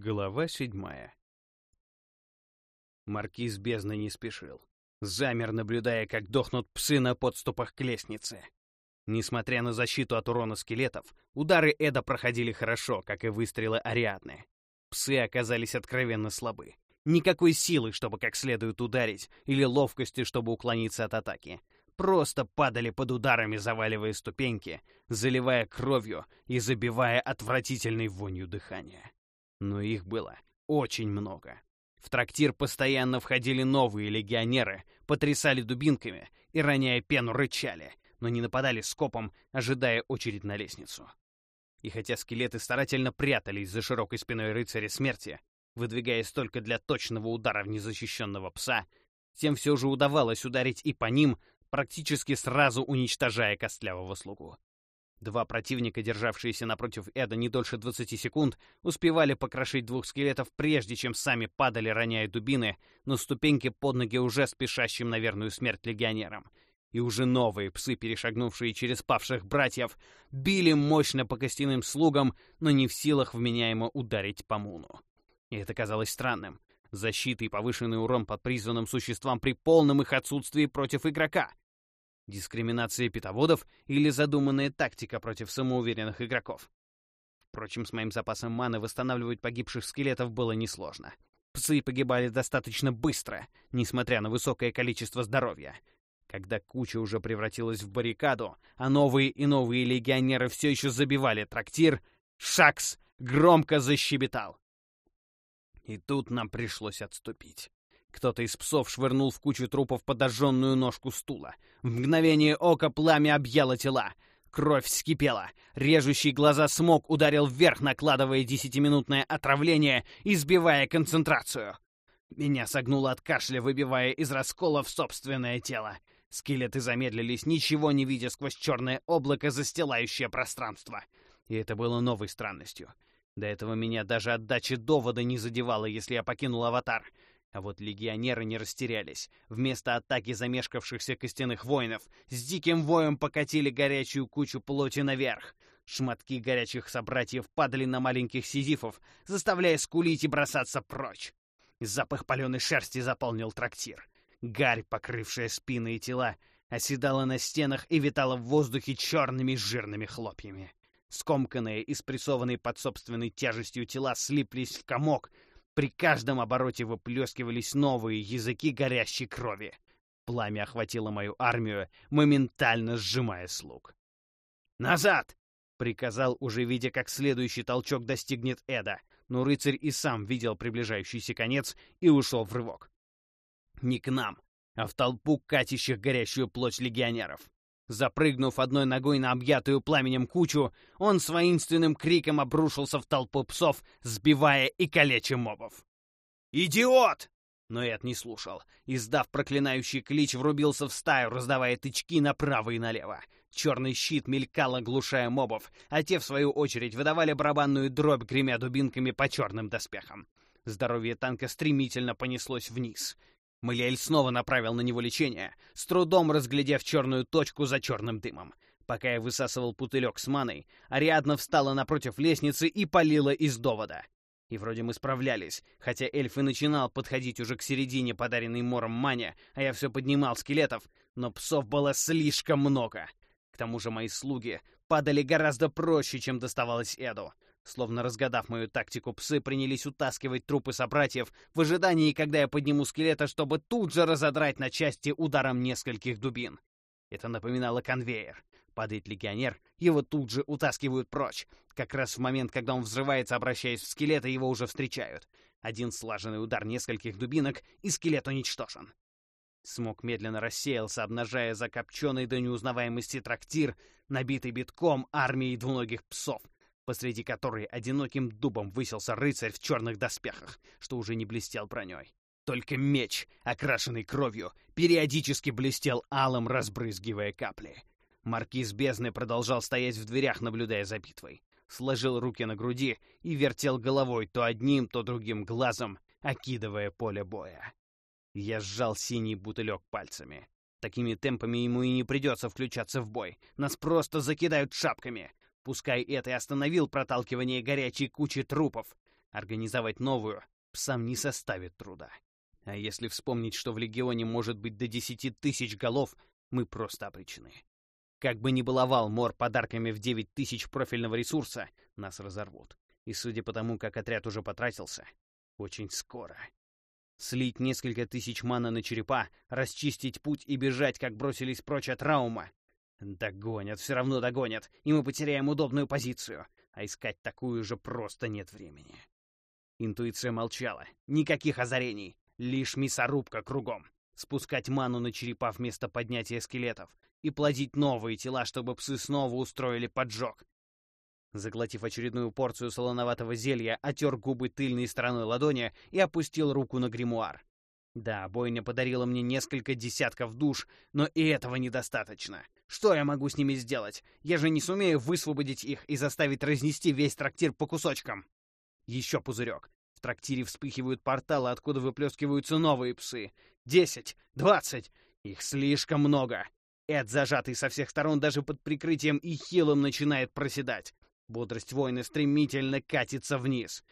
Глава седьмая. Маркиз бездны не спешил. Замер, наблюдая, как дохнут псы на подступах к лестнице. Несмотря на защиту от урона скелетов, удары Эда проходили хорошо, как и выстрелы Ариадны. Псы оказались откровенно слабы. Никакой силы, чтобы как следует ударить, или ловкости, чтобы уклониться от атаки. Просто падали под ударами, заваливая ступеньки, заливая кровью и забивая отвратительной вонью дыхания. Но их было очень много. В трактир постоянно входили новые легионеры, потрясали дубинками и, роняя пену, рычали, но не нападали скопом, ожидая очередь на лестницу. И хотя скелеты старательно прятались за широкой спиной рыцаря смерти, выдвигаясь только для точного удара в незащищенного пса, тем все же удавалось ударить и по ним, практически сразу уничтожая костлявого слугу. Два противника, державшиеся напротив Эда не дольше 20 секунд, успевали покрошить двух скелетов, прежде чем сами падали, роняя дубины, на ступеньки под ноги уже спешащим на верную смерть легионерам. И уже новые псы, перешагнувшие через павших братьев, били мощно по костяным слугам, но не в силах вменяемо ударить по муну. И это казалось странным. Защита и повышенный урон под призванным существам при полном их отсутствии против игрока — Дискриминация питоводов или задуманная тактика против самоуверенных игроков? Впрочем, с моим запасом маны восстанавливать погибших скелетов было несложно. Псы погибали достаточно быстро, несмотря на высокое количество здоровья. Когда куча уже превратилась в баррикаду, а новые и новые легионеры все еще забивали трактир, Шакс громко защебетал. И тут нам пришлось отступить. Кто-то из псов швырнул в кучу трупов подожженную ножку стула. В мгновение ока пламя объяло тела. Кровь вскипела. Режущий глаза смог ударил вверх, накладывая десятиминутное отравление и сбивая концентрацию. Меня согнуло от кашля, выбивая из расколов собственное тело. Скелеты замедлились, ничего не видя сквозь черное облако, застилающее пространство. И это было новой странностью. До этого меня даже отдача довода не задевала, если я покинул аватар — а вот легионеры не растерялись. Вместо атаки замешкавшихся костяных воинов с диким воем покатили горячую кучу плоти наверх. Шматки горячих собратьев падали на маленьких сизифов, заставляя скулить и бросаться прочь. Запах паленой шерсти заполнил трактир. Гарь, покрывшая спины и тела, оседала на стенах и витала в воздухе черными жирными хлопьями. Скомканные и спрессованные под собственной тяжестью тела слиплись в комок, при каждом обороте выплескивались новые языки горящей крови. Пламя охватило мою армию, моментально сжимая слуг. «Назад!» — приказал, уже видя, как следующий толчок достигнет Эда, но рыцарь и сам видел приближающийся конец и ушел в рывок. Не к нам, а в толпу катящих горящую плоть легионеров. Запрыгнув одной ногой на объятую пламенем кучу, он с воинственным криком обрушился в толпу псов, сбивая и калеча мобов. «Идиот!» Но Эд не слушал. Издав проклинающий клич, врубился в стаю, раздавая тычки направо и налево. Черный щит мелькал, оглушая мобов, а те, в свою очередь, выдавали барабанную дробь, гремя дубинками по черным доспехам. Здоровье танка стремительно понеслось вниз. Малиэль снова направил на него лечение, с трудом разглядев черную точку за черным дымом. Пока я высасывал путылек с маной, Ариадна встала напротив лестницы и полила из довода. И вроде мы справлялись, хотя эльф и начинал подходить уже к середине подаренной мором мане, а я все поднимал скелетов, но псов было слишком много. К тому же мои слуги падали гораздо проще, чем доставалось Эду. Словно разгадав мою тактику, псы принялись утаскивать трупы собратьев в ожидании, когда я подниму скелета, чтобы тут же разодрать на части ударом нескольких дубин. Это напоминало конвейер. Падает легионер, его тут же утаскивают прочь. Как раз в момент, когда он взрывается, обращаясь в скелета, его уже встречают. Один слаженный удар нескольких дубинок, и скелет уничтожен. Смог медленно рассеялся, обнажая закопченный до неузнаваемости трактир, набитый битком армией двуногих псов — посреди которой одиноким дубом высился рыцарь в черных доспехах, что уже не блестел броней. Только меч, окрашенный кровью, периодически блестел алым, разбрызгивая капли. Маркиз бездны продолжал стоять в дверях, наблюдая за битвой. Сложил руки на груди и вертел головой то одним, то другим глазом, окидывая поле боя. Я сжал синий бутылек пальцами. Такими темпами ему и не придется включаться в бой. Нас просто закидают шапками. Пускай это и остановил проталкивание горячей кучи трупов, Организовать новую псам не составит труда. А если вспомнить, что в Легионе может быть до десяти тысяч голов, мы просто обречены. Как бы ни баловал Мор подарками в девять тысяч профильного ресурса, нас разорвут. И судя по тому, как отряд уже потратился, очень скоро. Слить несколько тысяч мана на черепа, расчистить путь и бежать, как бросились прочь от Раума. Догонят, все равно догонят, и мы потеряем удобную позицию. А искать такую же просто нет времени. Интуиция молчала. Никаких озарений. Лишь мясорубка кругом. Спускать ману на черепа вместо поднятия скелетов. И плодить новые тела, чтобы псы снова устроили поджог. Заглотив очередную порцию солоноватого зелья, отер губы тыльной стороной ладони и опустил руку на гримуар. Да, бойня подарила мне несколько десятков душ, но и этого недостаточно. Что я могу с ними сделать? Я же не сумею высвободить их и заставить разнести весь трактир по кусочкам. Еще пузырек. В трактире вспыхивают порталы, откуда выплескиваются новые псы. Десять, двадцать. Их слишком много. Эд, зажатый со всех сторон даже под прикрытием и хилом, начинает проседать. Бодрость воина стремительно катится вниз.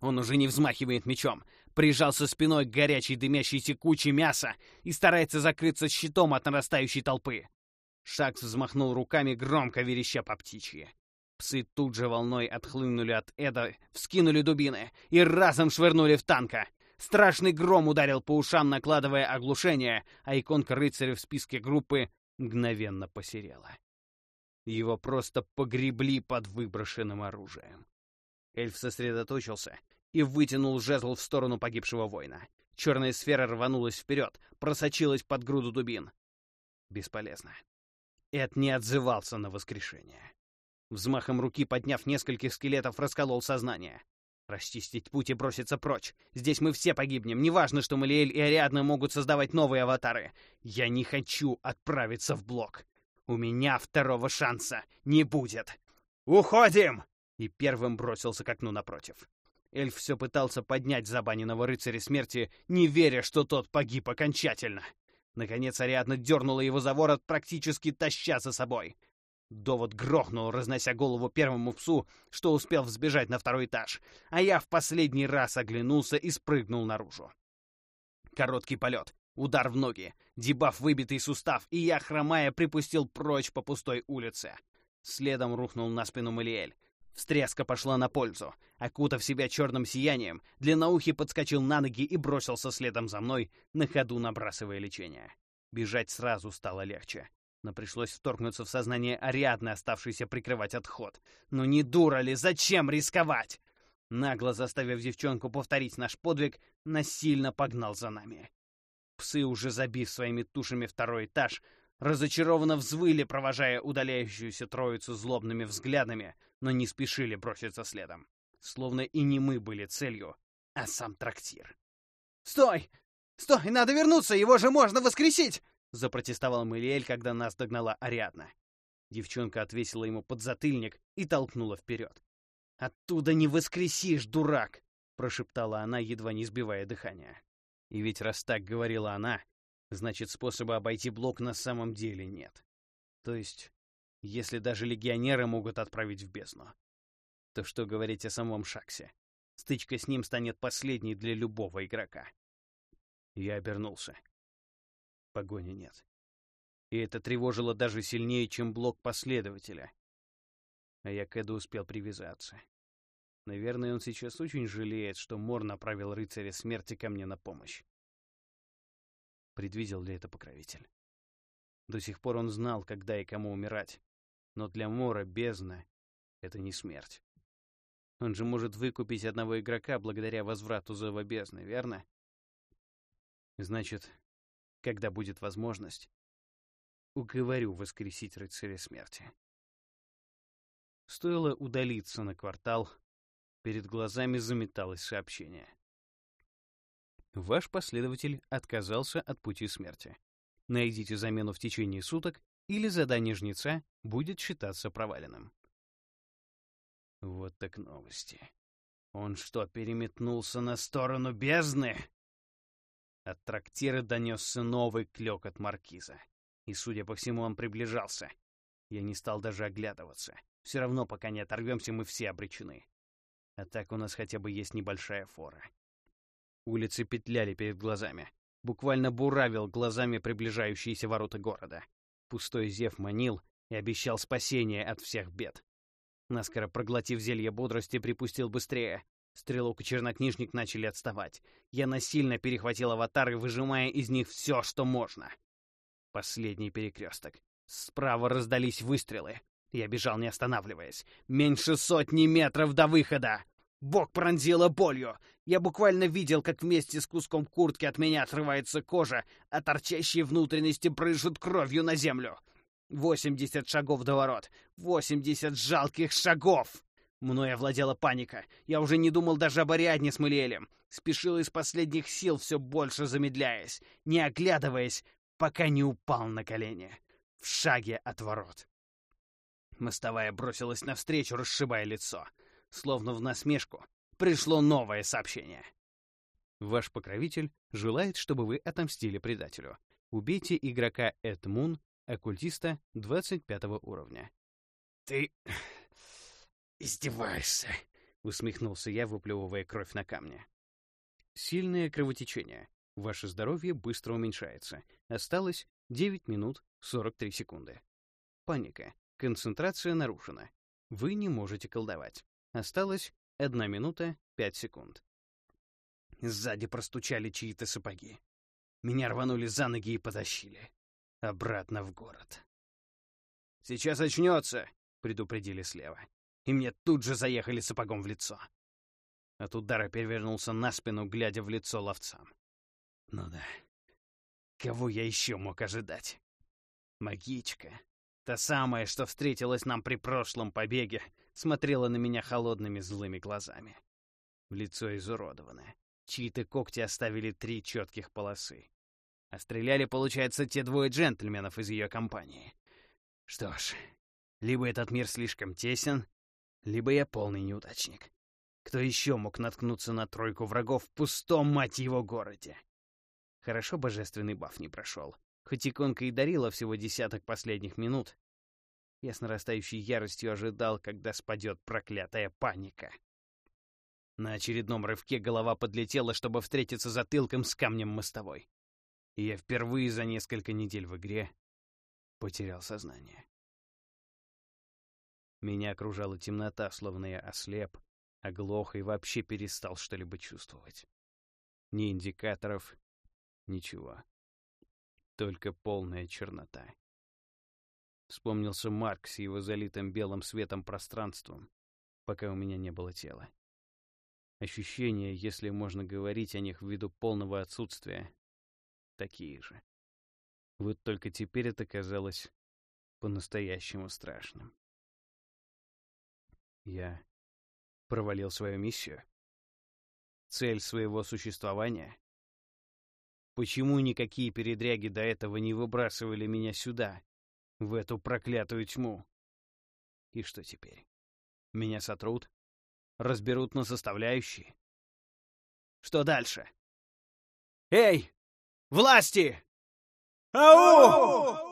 Он уже не взмахивает мечом, прижался спиной к горячей дымящейся куче мяса и старается закрыться щитом от нарастающей толпы. Шакс взмахнул руками, громко вереща по птичьи. Псы тут же волной отхлынули от Эда, вскинули дубины и разом швырнули в танка. Страшный гром ударил по ушам, накладывая оглушение, а иконка рыцаря в списке группы мгновенно посерела. Его просто погребли под выброшенным оружием. Эльф сосредоточился и вытянул жезл в сторону погибшего воина. Черная сфера рванулась вперед, просочилась под груду дубин. Бесполезно. Эд не отзывался на воскрешение. Взмахом руки, подняв нескольких скелетов, расколол сознание. Расчистить путь и броситься прочь. Здесь мы все погибнем. Неважно, что Малиэль и Ариадна могут создавать новые аватары. Я не хочу отправиться в блок. У меня второго шанса не будет. Уходим! И первым бросился к окну напротив. Эльф все пытался поднять забаненного рыцаря смерти, не веря, что тот погиб окончательно. Наконец Ариадна дернула его за ворот, практически таща за собой. Довод грохнул, разнося голову первому псу, что успел взбежать на второй этаж, а я в последний раз оглянулся и спрыгнул наружу. Короткий полет, удар в ноги, дебаф выбитый сустав, и я, хромая, припустил прочь по пустой улице. Следом рухнул на спину Малиэль. Встряска пошла на пользу. Окутав себя черным сиянием, длинноухий подскочил на ноги и бросился следом за мной, на ходу набрасывая лечение. Бежать сразу стало легче но пришлось вторгнуться в сознание Ариадны, оставшейся прикрывать отход. «Ну не дура ли? Зачем рисковать?» Нагло заставив девчонку повторить наш подвиг, насильно погнал за нами. Псы, уже забив своими тушами второй этаж, разочарованно взвыли, провожая удаляющуюся троицу злобными взглядами, но не спешили броситься следом. Словно и не мы были целью, а сам трактир. «Стой! Стой! Надо вернуться! Его же можно воскресить!» — запротестовал Мэлиэль, когда нас догнала Ариадна. Девчонка отвесила ему подзатыльник и толкнула вперед. «Оттуда не воскресишь, дурак!» — прошептала она, едва не сбивая дыхания. И ведь раз так говорила она, значит, способа обойти блок на самом деле нет. То есть, если даже легионеры могут отправить в бездну, то что говорить о самом Шаксе? Стычка с ним станет последней для любого игрока. Я обернулся. Погони нет. И это тревожило даже сильнее, чем блок последователя. А я к Эду успел привязаться. Наверное, он сейчас очень жалеет, что Мор направил рыцаря смерти ко мне на помощь. Предвидел ли это покровитель? До сих пор он знал, когда и кому умирать. Но для Мора бездна — это не смерть. Он же может выкупить одного игрока благодаря возврату Зова бездны, верно? Значит, когда будет возможность, уговорю воскресить рыцаря смерти. Стоило удалиться на квартал, перед глазами заметалось сообщение. Ваш последователь отказался от пути смерти. Найдите замену в течение суток, или задание жнеца будет считаться проваленным. Вот так новости. Он что, переметнулся на сторону бездны? От трактира донесся новый клёкот маркиза. И, судя по всему, он приближался. Я не стал даже оглядываться. Все равно, пока не оторвемся, мы все обречены. А так у нас хотя бы есть небольшая фора. Улицы петляли перед глазами. Буквально буравил глазами приближающиеся ворота города. Пустой зев манил и обещал спасение от всех бед. Наскоро проглотив зелье бодрости, припустил быстрее. Стрелок и чернокнижник начали отставать. Я насильно перехватил аватары, выжимая из них все, что можно. Последний перекресток. Справа раздались выстрелы. Я бежал, не останавливаясь. Меньше сотни метров до выхода. Бок пронзило болью. Я буквально видел, как вместе с куском куртки от меня отрывается кожа, а торчащие внутренности брыжут кровью на землю. Восемьдесят шагов до ворот. Восемьдесят жалких шагов! Мною овладела паника. Я уже не думал даже об Ариадне с Мэлиэлем. Спешил из последних сил, все больше замедляясь, не оглядываясь, пока не упал на колени. В шаге от ворот. Мостовая бросилась навстречу, расшибая лицо. Словно в насмешку, пришло новое сообщение. Ваш покровитель желает, чтобы вы отомстили предателю. Убейте игрока Эдмун, оккультиста 25 уровня. «Ты издеваешься», — усмехнулся я, выплевывая кровь на камне. Сильное кровотечение. Ваше здоровье быстро уменьшается. Осталось 9 минут 43 секунды. Паника. Концентрация нарушена. Вы не можете колдовать. Осталось 1 минута 5 секунд. Сзади простучали чьи-то сапоги. Меня рванули за ноги и потащили. Обратно в город. «Сейчас очнется!» — предупредили слева. И мне тут же заехали сапогом в лицо. От удара перевернулся на спину, глядя в лицо ловцам. Ну да. Кого я еще мог ожидать? Магичка, Та самая, что встретилась нам при прошлом побеге, смотрела на меня холодными злыми глазами. Лицо изуродованное. Чьи-то когти оставили три четких полосы. А стреляли, получается, те двое джентльменов из ее компании. Что ж, либо этот мир слишком тесен, либо я полный неудачник. Кто еще мог наткнуться на тройку врагов в пустом, мать его, городе? Хорошо божественный баф не прошел. Хоть иконка и дарила всего десяток последних минут, я с нарастающей яростью ожидал, когда спадет проклятая паника. На очередном рывке голова подлетела, чтобы встретиться затылком с камнем мостовой. И я впервые за несколько недель в игре потерял сознание. Меня окружала темнота, словно я ослеп, оглох и вообще перестал что-либо чувствовать. Ни индикаторов, ничего только полная чернота. Вспомнился Марк с его залитым белым светом пространством, пока у меня не было тела. Ощущения, если можно говорить о них ввиду полного отсутствия, такие же. Вот только теперь это казалось по-настоящему страшным. Я провалил свою миссию? Цель своего существования? Почему никакие передряги до этого не выбрасывали меня сюда, в эту проклятую тьму? И что теперь? Меня сотрут? Разберут на составляющие? Что дальше? Эй! Власти! Ау!